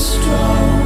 strong.